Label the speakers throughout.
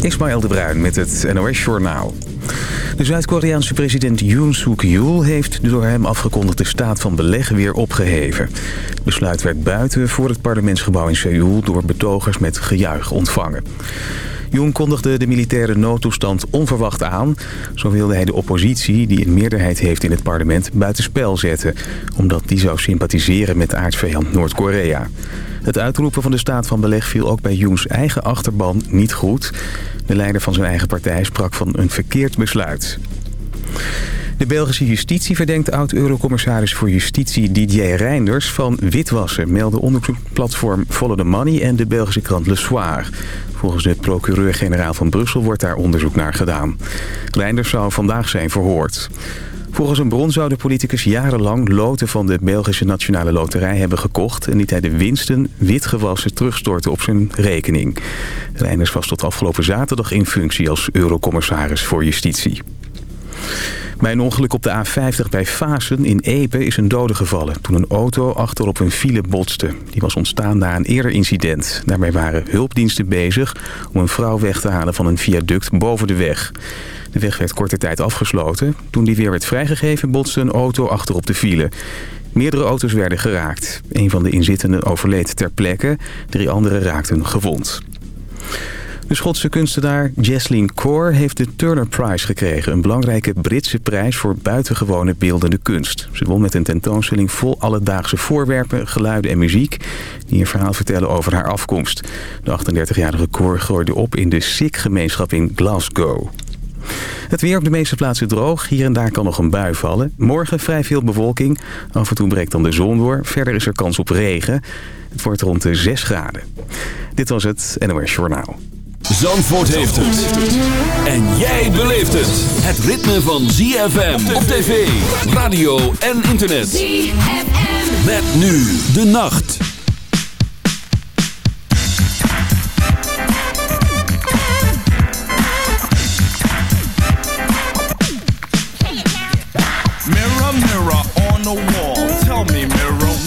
Speaker 1: Ismaël de Bruin met het NOS Journaal. De Zuid-Koreaanse president Yoon Suk-yeol heeft de door hem afgekondigde staat van beleg weer opgeheven. Het besluit werd buiten voor het parlementsgebouw in Seoul door betogers met gejuich ontvangen. Yoon kondigde de militaire noodtoestand onverwacht aan. Zo wilde hij de oppositie, die een meerderheid heeft in het parlement, buitenspel zetten. Omdat die zou sympathiseren met aardsvijand Noord-Korea. Het uitroepen van de staat van beleg viel ook bij Yoons eigen achterban niet goed. De leider van zijn eigen partij sprak van een verkeerd besluit. De Belgische justitie verdenkt oud-eurocommissaris voor justitie Didier Reinders van witwassen, melden onderzoeksplatform Follow the Money en de Belgische krant Le Soir. Volgens de procureur-generaal van Brussel wordt daar onderzoek naar gedaan. Reinders zou vandaag zijn verhoord. Volgens een bron zou de politicus jarenlang loten van de Belgische Nationale Loterij hebben gekocht... en liet hij de winsten witgewassen terugstorten op zijn rekening. Reinders was tot afgelopen zaterdag in functie als eurocommissaris voor justitie. Bij een ongeluk op de A50 bij Fasen in Epe is een dode gevallen... toen een auto achterop een file botste. Die was ontstaan na een eerder incident. Daarbij waren hulpdiensten bezig om een vrouw weg te halen van een viaduct boven de weg. De weg werd korte tijd afgesloten. Toen die weer werd vrijgegeven botste een auto achterop de file. Meerdere auto's werden geraakt. Een van de inzittenden overleed ter plekke. Drie anderen raakten gewond. De Schotse kunstenaar Jesslyn Core heeft de Turner Prize gekregen. Een belangrijke Britse prijs voor buitengewone beeldende kunst. Ze won met een tentoonstelling vol alledaagse voorwerpen, geluiden en muziek... die een verhaal vertellen over haar afkomst. De 38-jarige Core gooide op in de Sikh-gemeenschap in Glasgow. Het weer op de meeste plaatsen droog. Hier en daar kan nog een bui vallen. Morgen vrij veel bewolking. Af en toe breekt dan de zon door. Verder is er kans op regen. Het wordt rond de 6 graden. Dit was het NOS Journaal.
Speaker 2: Zandvoort heeft het. En jij beleeft het. Het ritme van ZFM op tv, radio en internet. ZFM. Met nu de nacht.
Speaker 3: Mirror, mirror on the wall. Tell me, mirror,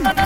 Speaker 3: no, no, no.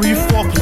Speaker 3: glory for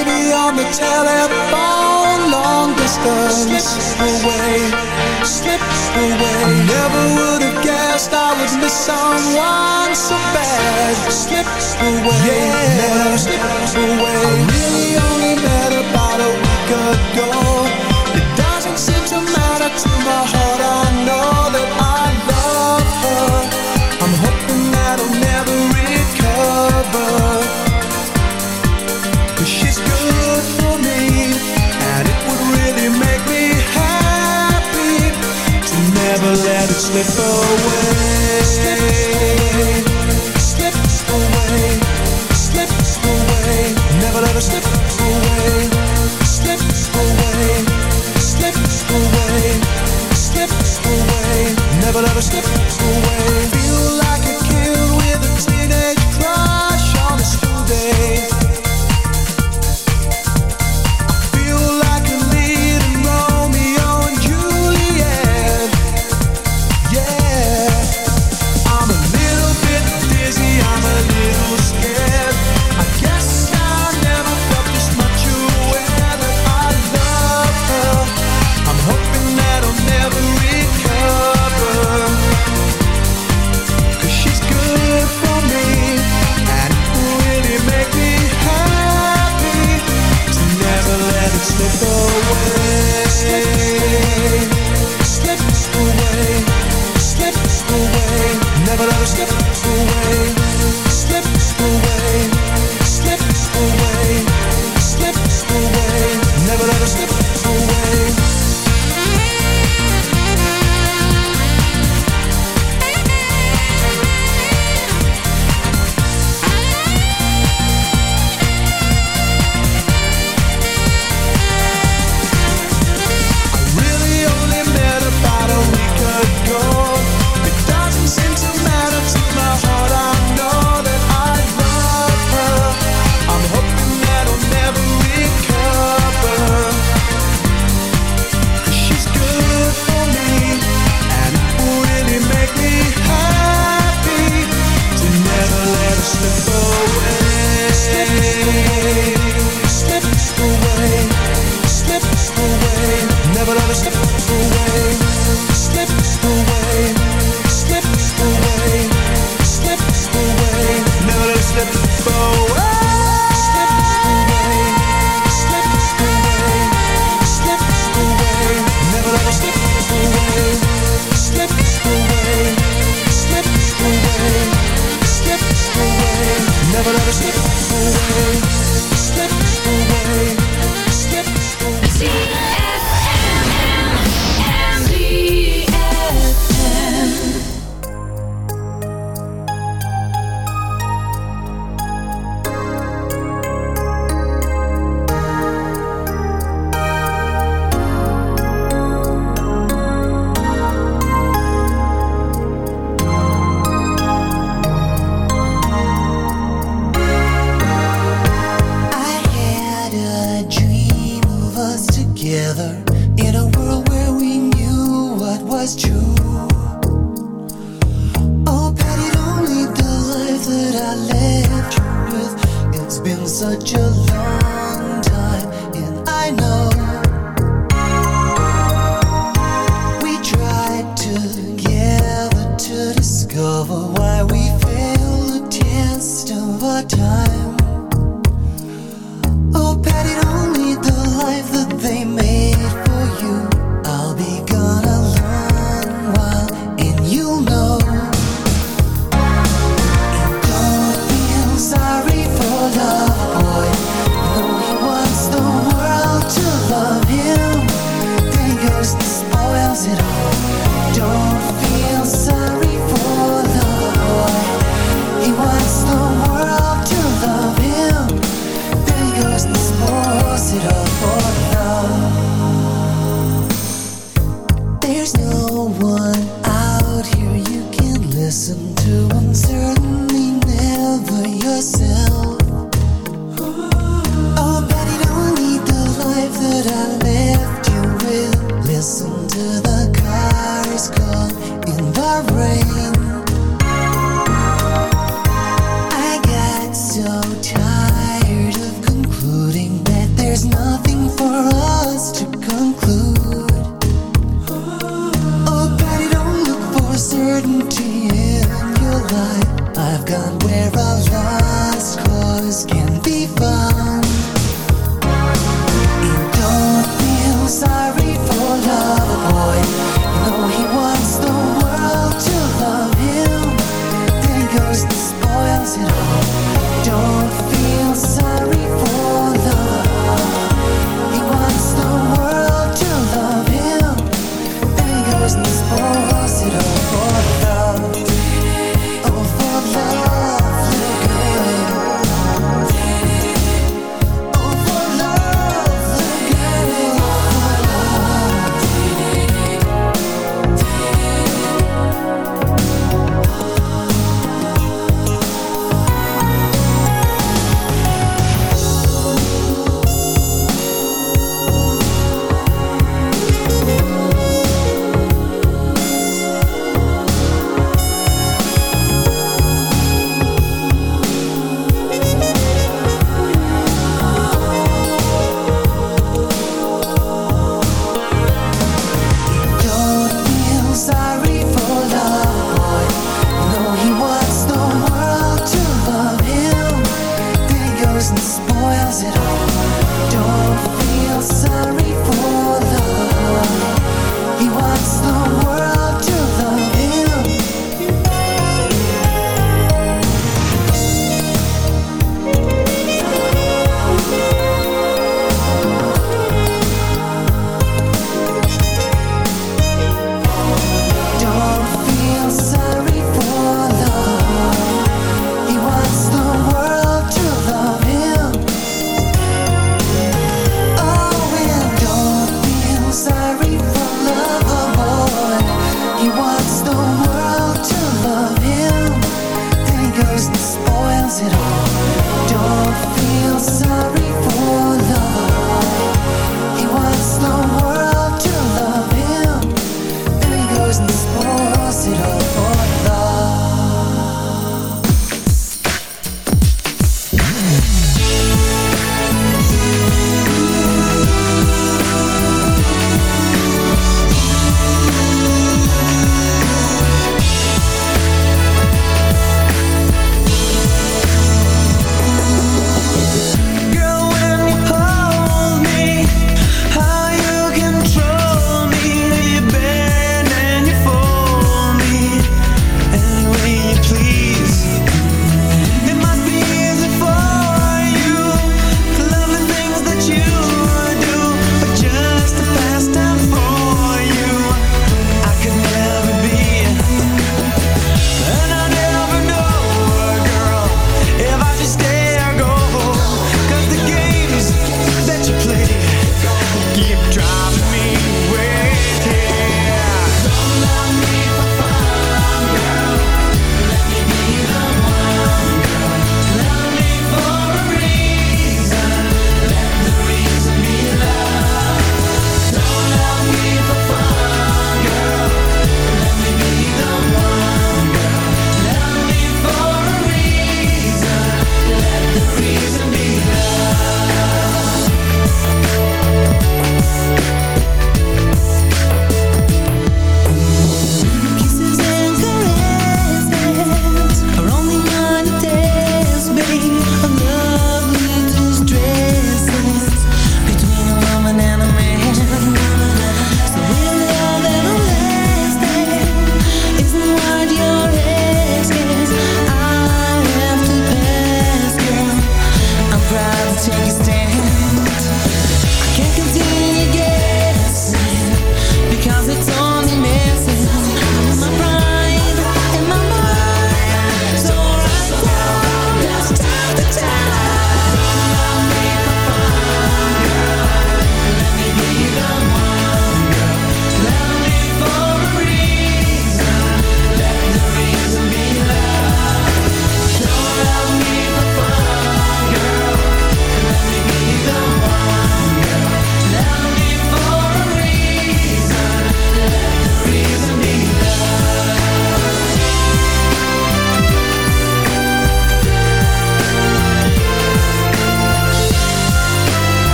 Speaker 4: baby on the telephone, long distance. Slip away, slip away. I never would have guessed I would miss someone so bad. Slip away, yeah, never slip away. I really only met about a week ago. It doesn't seem to matter to my heart. Never let her slip away.
Speaker 5: Boy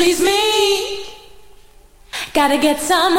Speaker 6: please me. Gotta get some.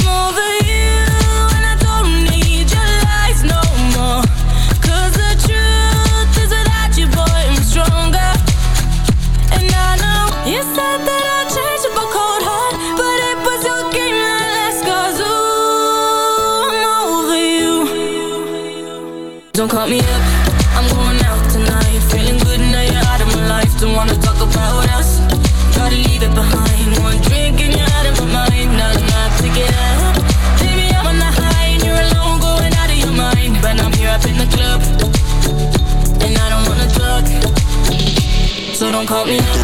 Speaker 7: Don't me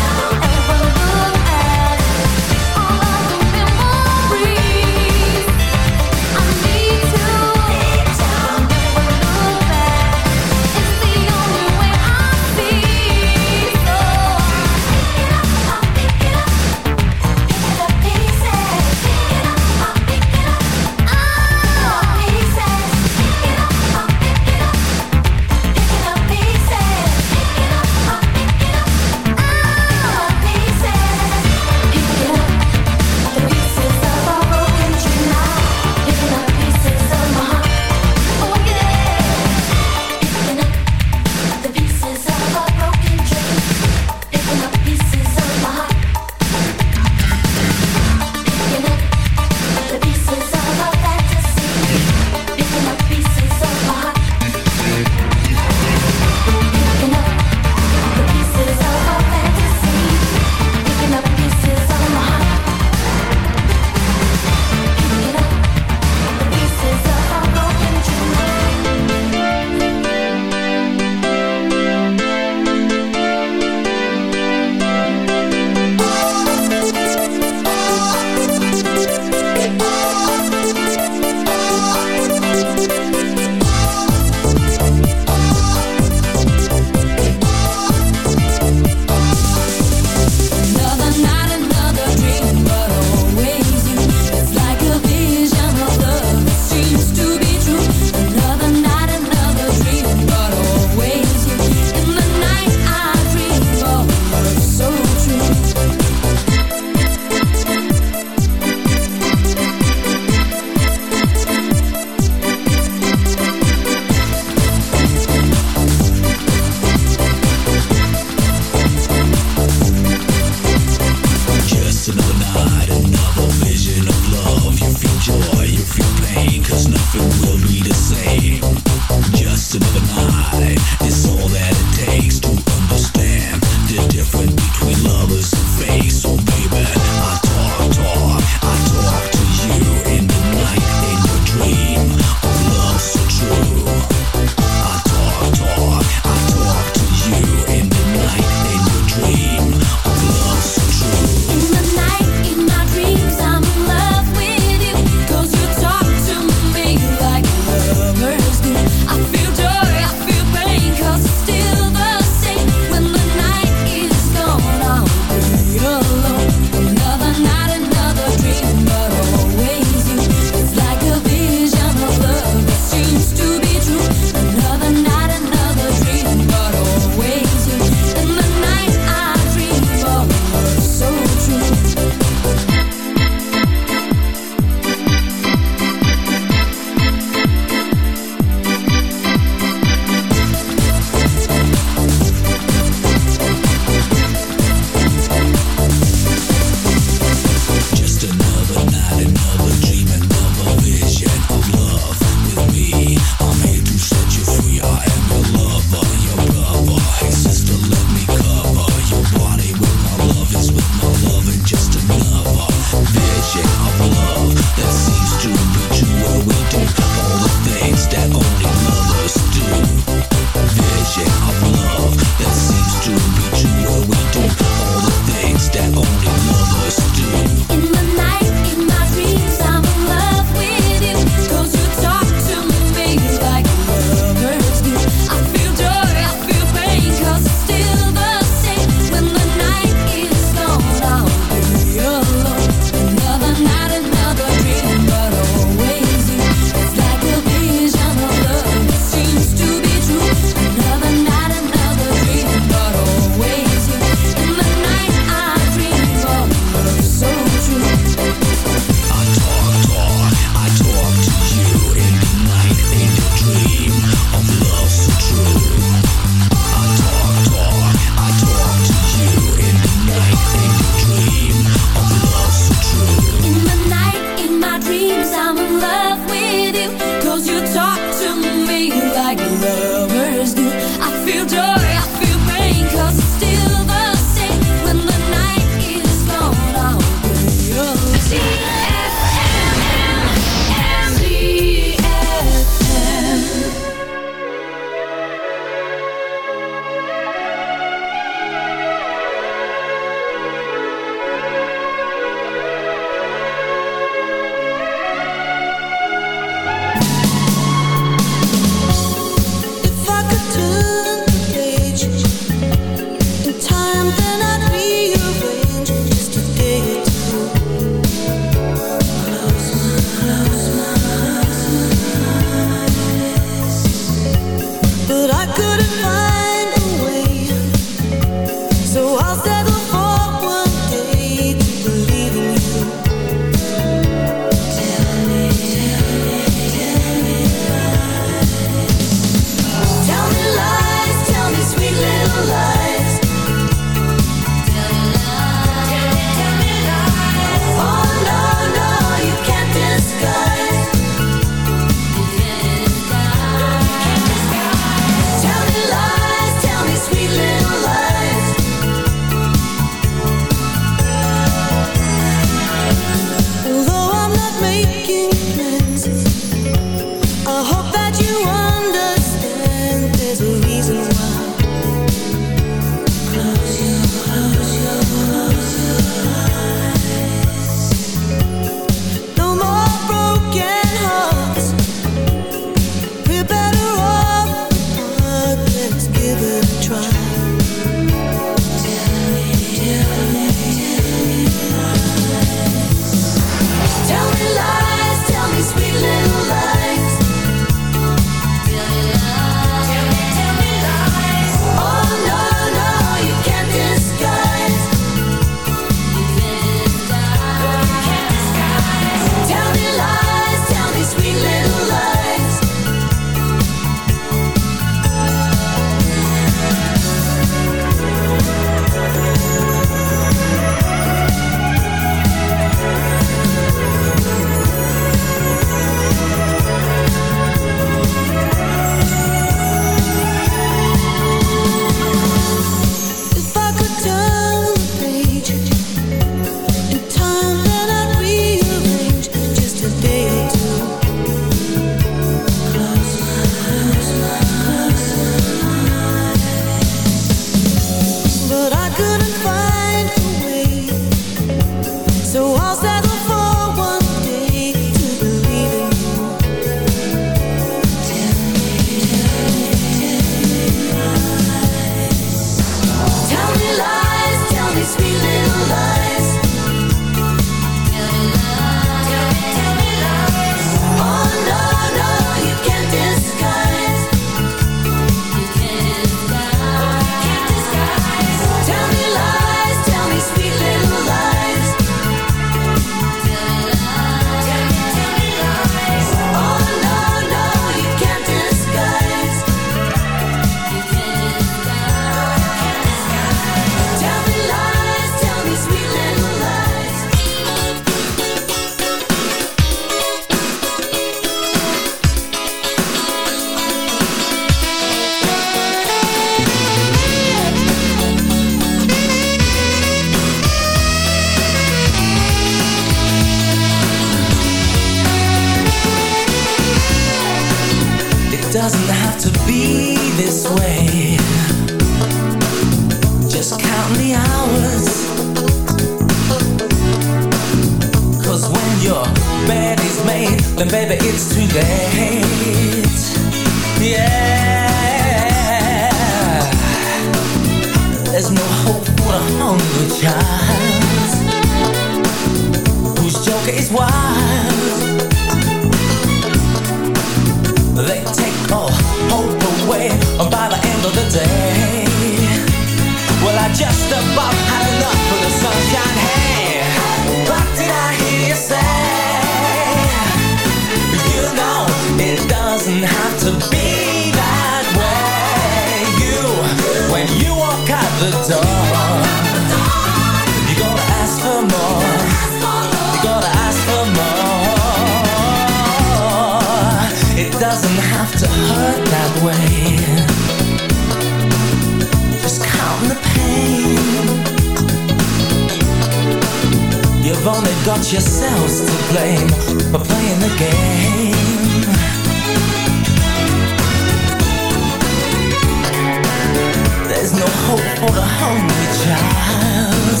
Speaker 8: only child.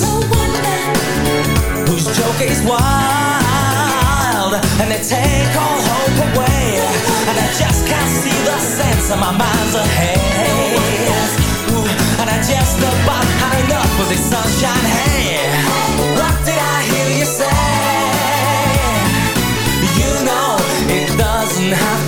Speaker 8: Whose joke is wild And they take all hope away. And I just can't see the sense of my mind's ahead. Ooh, And I just about had enough of this sunshine Hey, what did I hear you say? You know it doesn't have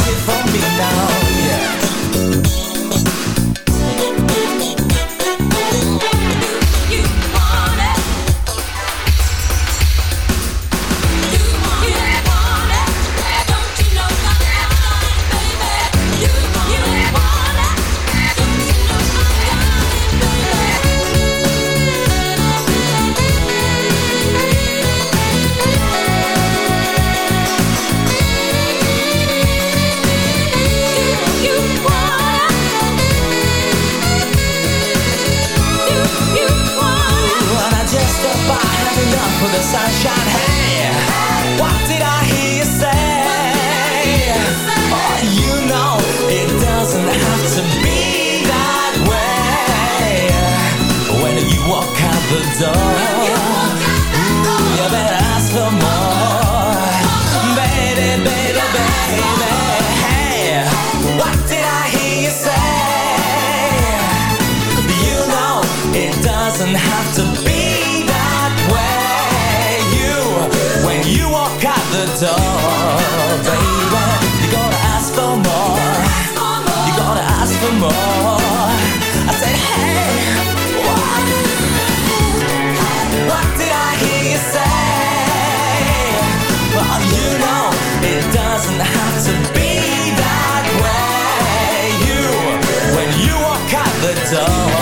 Speaker 8: it for me now? the door